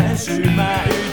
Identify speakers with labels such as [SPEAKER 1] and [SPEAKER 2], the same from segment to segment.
[SPEAKER 1] 开始吧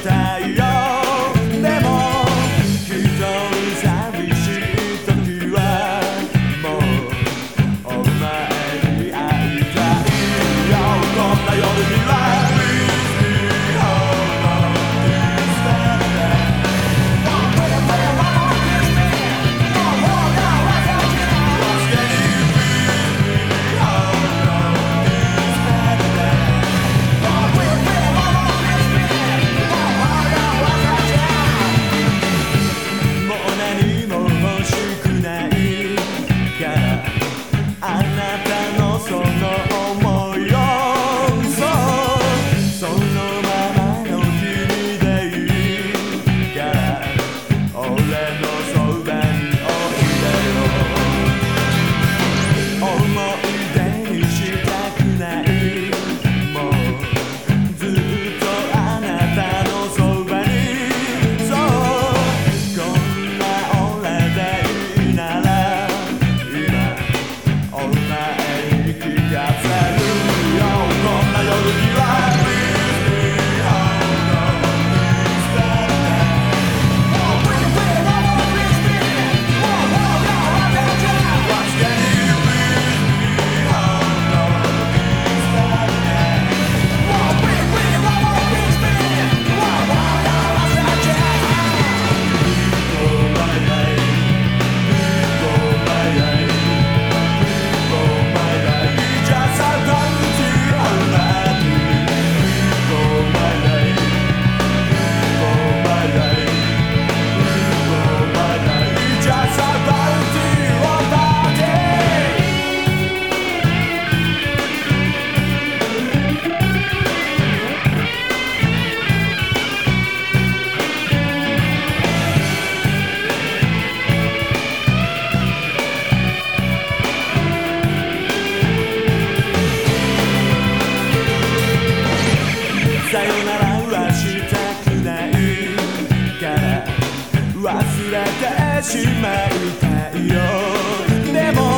[SPEAKER 1] 忘れてしまいたいよ。でも